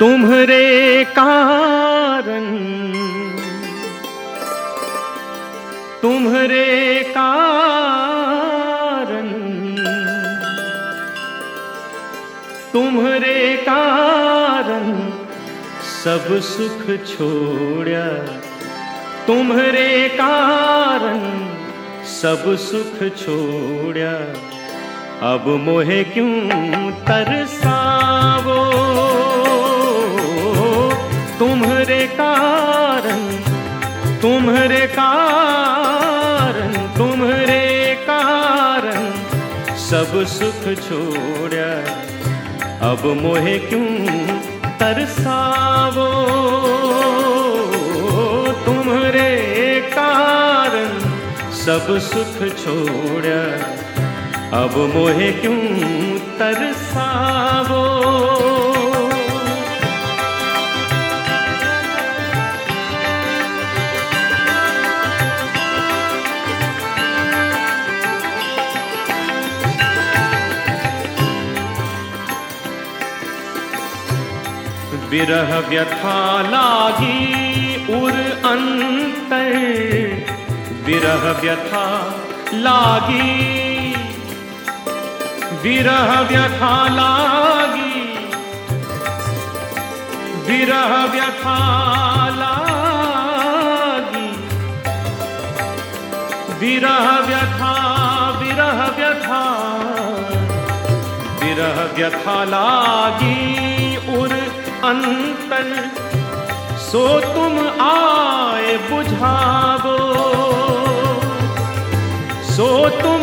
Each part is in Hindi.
तुम्हरे कारण। तुम्हरे कारण। तुम्हरे कारण सब सुख छोड़ा तुम्हरे कारण सब सुख छोड़ा अब मोहे क्यों तरसावो कारण, तुम्हरे कारण तुम्हरे कारण। सब सुख छोड़ा, अब मोहे क्यों तरसावो? तुम्हरे कारण, सब सुख छोड़, अब मोहे क्यों तरसावो? विरह व्यथा लागी उर अंतर। विरह व्यथा लागी। विरह व्यथा लागी। विरह व्यथा लागी। विरह व्यथा विरह व्यथा। विरह व्यथा लागी। सो तुम आए बुझावो। सो तुम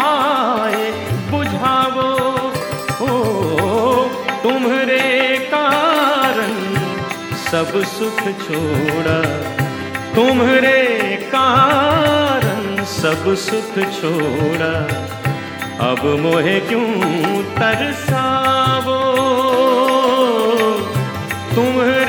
आए बुझावो। ओ, तुम्हारे कारण सब सुख छोड़ा। तुम्हारे कारण सब सुख छोड़ा। अब मोहे क्यों तरसावो? तुम्हारे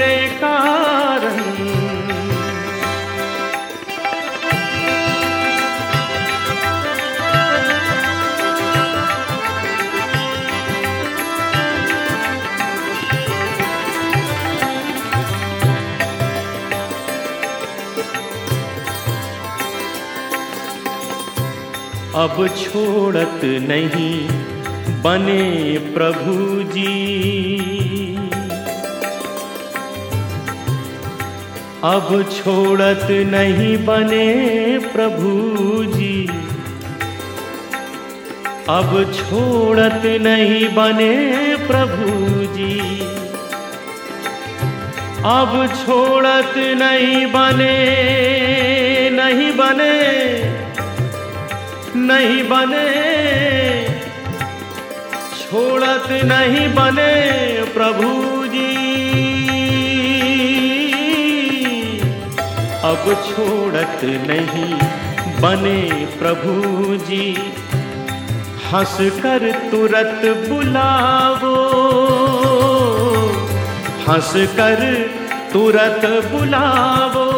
अब छोड़त नहीं, बने प्रभु जी। अब छोड़त नहीं, बने प्रभु जी। अब छोड़त नहीं, बने प्रभु जी। अब छोड़त नहीं, बने नहीं बने नहीं बने, छोड़त नहीं बने प्रभु जी। अब छोड़त नहीं बने प्रभु जी। हंस कर तुरंत बुलावो, हंस कर तुरंत बुलावो।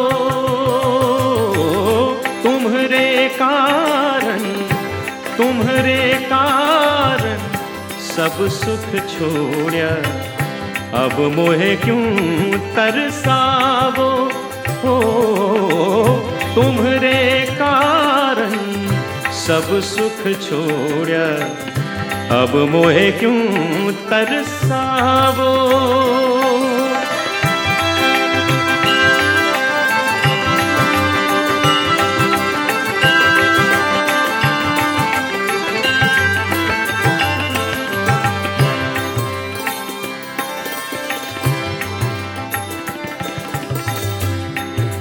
तुम्हारे कारण तुम्हारे कारण सब सुख छोड़ा अब मोहे क्यों तरसावो? हो, तुम्हारे कारण सब सुख छोड़ा अब मोहे क्यों तरसावो?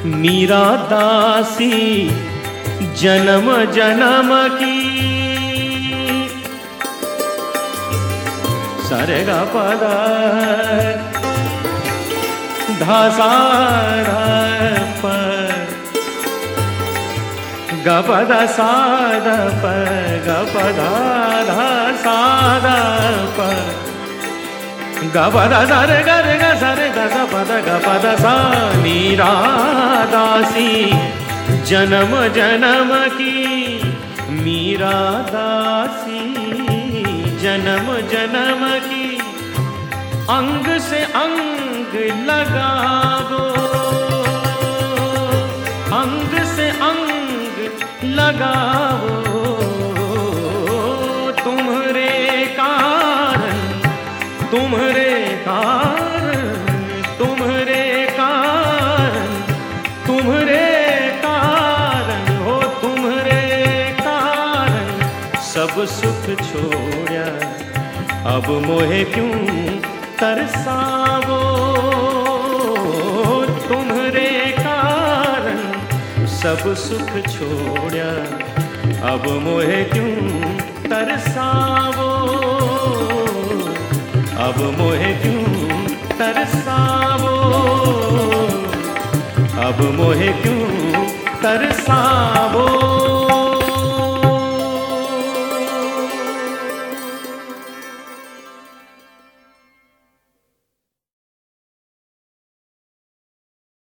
मीरा दासी जन्म जन्म की। सरे गा पदा धासा गपद साद पर गपदा धा ग गपद गपद सा मीरा दासी जन्म जन्म की मीरा दासी जन्म जन्म की अंग से अंग लगावो अंग से अंग लगावो तुम्हारे कारण, तुम्हारे तुम्हारे कारण तुम्हारे कारण, हो तुम्हारे कारण। सब सुख छोड़ा अब मोहे क्यों तरसावो? तुम्हारे कारण, सब सुख छोड़ा अब मोहे क्यों तरसावो? अब मोहे अब मोहे क्यों तरसावो?